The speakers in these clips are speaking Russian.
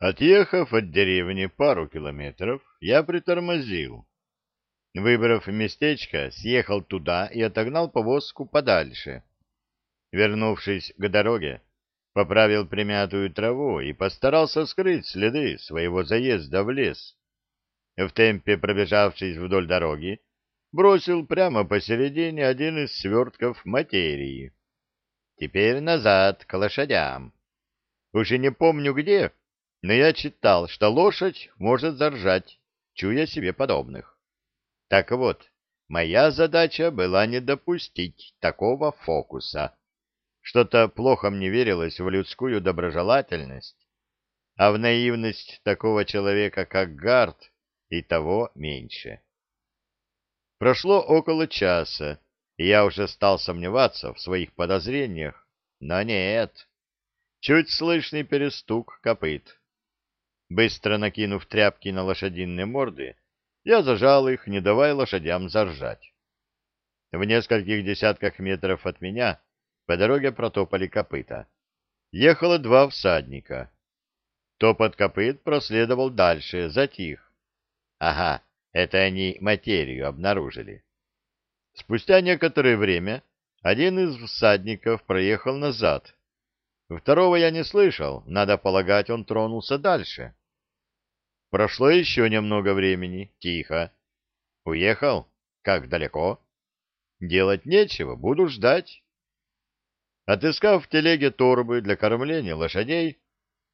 Отъехав от деревни пару километров, я притормозил. Выбрав местечко, съехал туда и отогнал повозку подальше. Вернувшись к дороге, поправил примятую траву и постарался скрыть следы своего заезда в лес. В темпе пробежавшись вдоль дороги, бросил прямо посередине один из свертков материи. Теперь назад, к лошадям. Уже не помню где, но я читал, что лошадь может заржать, чуя себе подобных. Так вот, моя задача была не допустить такого фокуса. Что-то плохо мне верилось в людскую доброжелательность, а в наивность такого человека, как Гард, и того меньше. Прошло около часа, и я уже стал сомневаться в своих подозрениях, но нет. Чуть слышный перестук копыт. Быстро накинув тряпки на лошадиные морды, я зажал их, не давая лошадям заржать. В нескольких десятках метров от меня по дороге протопали копыта. Ехало два всадника. Топот копыт проследовал дальше, затих. Ага, это они материю обнаружили. Спустя некоторое время один из всадников проехал назад. Второго я не слышал, надо полагать, он тронулся дальше. Прошло еще немного времени, тихо. Уехал? Как далеко? Делать нечего, буду ждать. Отыскав в телеге торбы для кормления лошадей,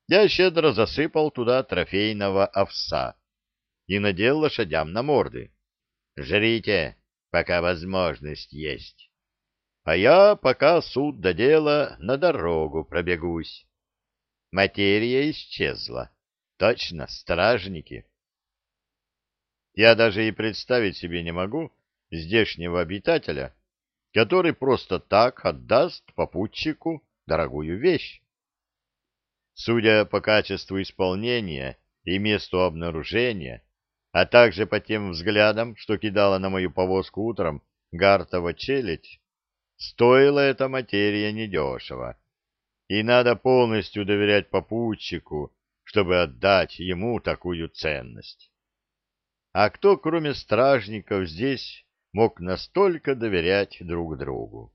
я щедро засыпал туда трофейного овса и надел лошадям на морды. Жрите, пока возможность есть. А я, пока суд до дела, на дорогу пробегусь. Материя исчезла. Точно, стражники. Я даже и представить себе не могу здешнего обитателя, который просто так отдаст попутчику дорогую вещь. Судя по качеству исполнения и месту обнаружения, а также по тем взглядам, что кидала на мою повозку утром Гартова челядь, стоила эта материя недешево. И надо полностью доверять попутчику, чтобы отдать ему такую ценность. А кто, кроме стражников, здесь мог настолько доверять друг другу?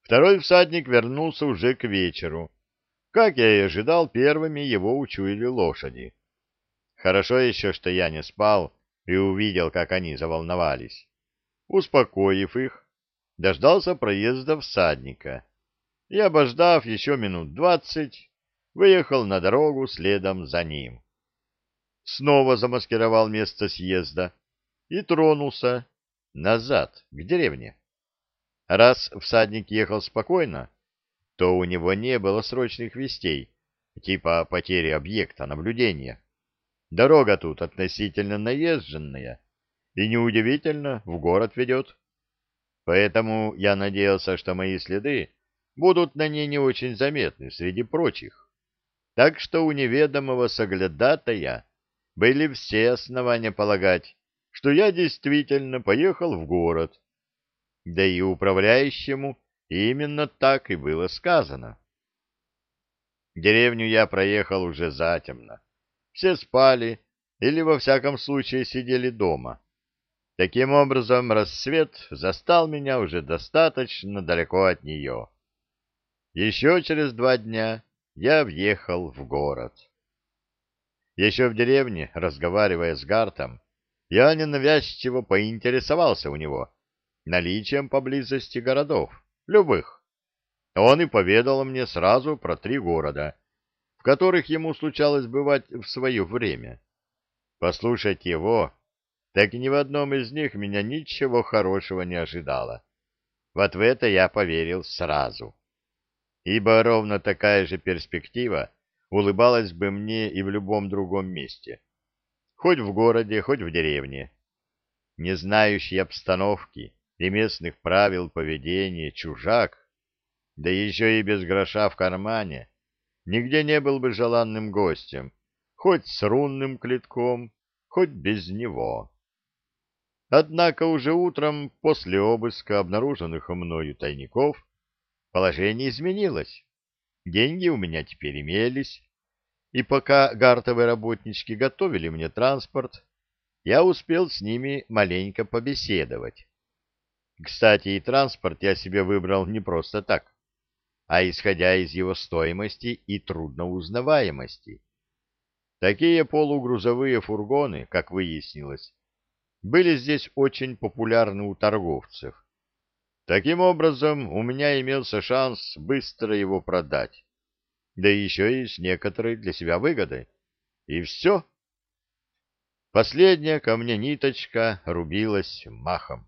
Второй всадник вернулся уже к вечеру. Как я и ожидал, первыми его учуяли лошади. Хорошо еще, что я не спал и увидел, как они заволновались. Успокоив их, дождался проезда всадника и, обождав еще минут двадцать, выехал на дорогу следом за ним. Снова замаскировал место съезда и тронулся назад, к деревне. Раз всадник ехал спокойно, то у него не было срочных вестей, типа потери объекта наблюдения. Дорога тут относительно наезженная, и неудивительно, в город ведет. Поэтому я надеялся, что мои следы будут на ней не очень заметны среди прочих. Так что у неведомого соглядатая были все основания полагать, что я действительно поехал в город. Да и управляющему именно так и было сказано. Деревню я проехал уже затемно все спали или, во всяком случае, сидели дома. Таким образом, рассвет застал меня уже достаточно далеко от нее. Еще через два дня я въехал в город. Еще в деревне, разговаривая с Гартом, я ненавязчиво поинтересовался у него наличием поблизости городов, любых. Он и поведал мне сразу про три города — в которых ему случалось бывать в свое время. Послушать его, так ни в одном из них меня ничего хорошего не ожидало. Вот в это я поверил сразу. Ибо ровно такая же перспектива улыбалась бы мне и в любом другом месте. Хоть в городе, хоть в деревне. Не знающий обстановки и местных правил поведения чужак, да еще и без гроша в кармане, нигде не был бы желанным гостем, хоть с рунным клетком, хоть без него. Однако уже утром, после обыска обнаруженных мною тайников, положение изменилось. Деньги у меня теперь имелись, и пока гартовые работнички готовили мне транспорт, я успел с ними маленько побеседовать. Кстати, и транспорт я себе выбрал не просто так, а исходя из его стоимости и трудноузнаваемости. Такие полугрузовые фургоны, как выяснилось, были здесь очень популярны у торговцев. Таким образом, у меня имелся шанс быстро его продать, да еще и с некоторой для себя выгодой. И все. Последняя ко мне ниточка рубилась махом.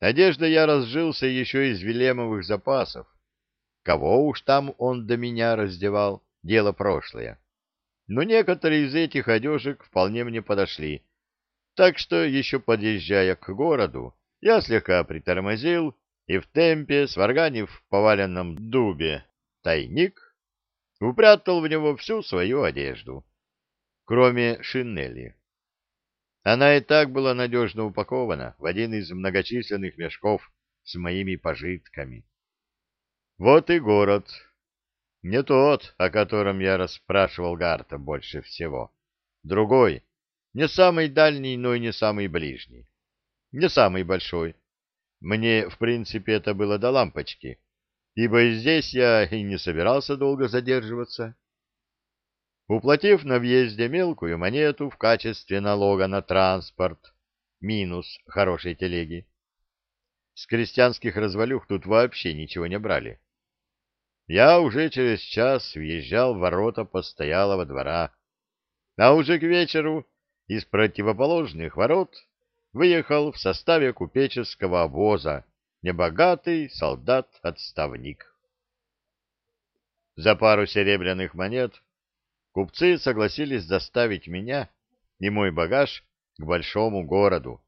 Одежда я разжился еще из Велемовых запасов. Кого уж там он до меня раздевал, дело прошлое но некоторые из этих одежек вполне мне подошли. Так что, еще подъезжая к городу, я слегка притормозил и в темпе, сварганив в поваленном дубе тайник, упрятал в него всю свою одежду, кроме шинели. Она и так была надежно упакована в один из многочисленных мешков с моими пожитками. Вот и город, не тот, о котором я расспрашивал Гарта больше всего. Другой. Не самый дальний, но и не самый ближний. Не самый большой. Мне, в принципе, это было до лампочки, ибо и здесь я и не собирался долго задерживаться. Уплатив на въезде мелкую монету в качестве налога на транспорт, минус хорошей телеги, с крестьянских развалюх тут вообще ничего не брали я уже через час въезжал в ворота постоялого двора, а уже к вечеру из противоположных ворот выехал в составе купеческого обоза небогатый солдат-отставник. За пару серебряных монет купцы согласились доставить меня и мой багаж к большому городу,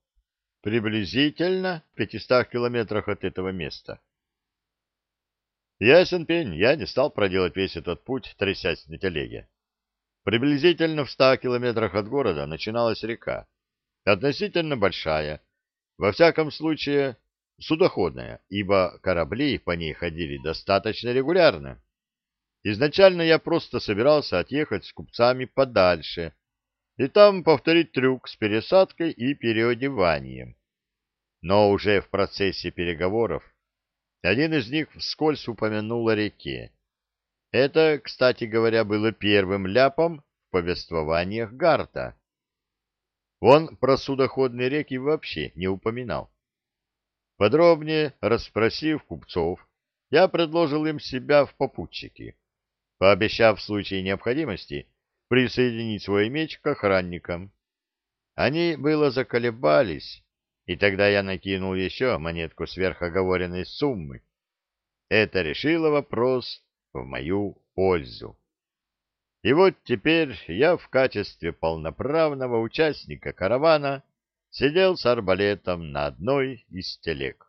приблизительно в 500 километрах от этого места. Ясен пень, я не стал проделать весь этот путь, трясясь на телеге. Приблизительно в ста километрах от города начиналась река, относительно большая, во всяком случае судоходная, ибо корабли по ней ходили достаточно регулярно. Изначально я просто собирался отъехать с купцами подальше и там повторить трюк с пересадкой и переодеванием. Но уже в процессе переговоров один из них вскользь упомянул о реке. Это, кстати говоря, было первым ляпом в повествованиях Гарта. Он про судоходные реки вообще не упоминал. Подробнее расспросив купцов, я предложил им себя в попутчики, пообещав в случае необходимости присоединить свой меч к охранникам. Они было заколебались, и тогда я накинул еще монетку сверхоговоренной суммы. Это решило вопрос в мою пользу. И вот теперь я в качестве полноправного участника каравана сидел с арбалетом на одной из телег.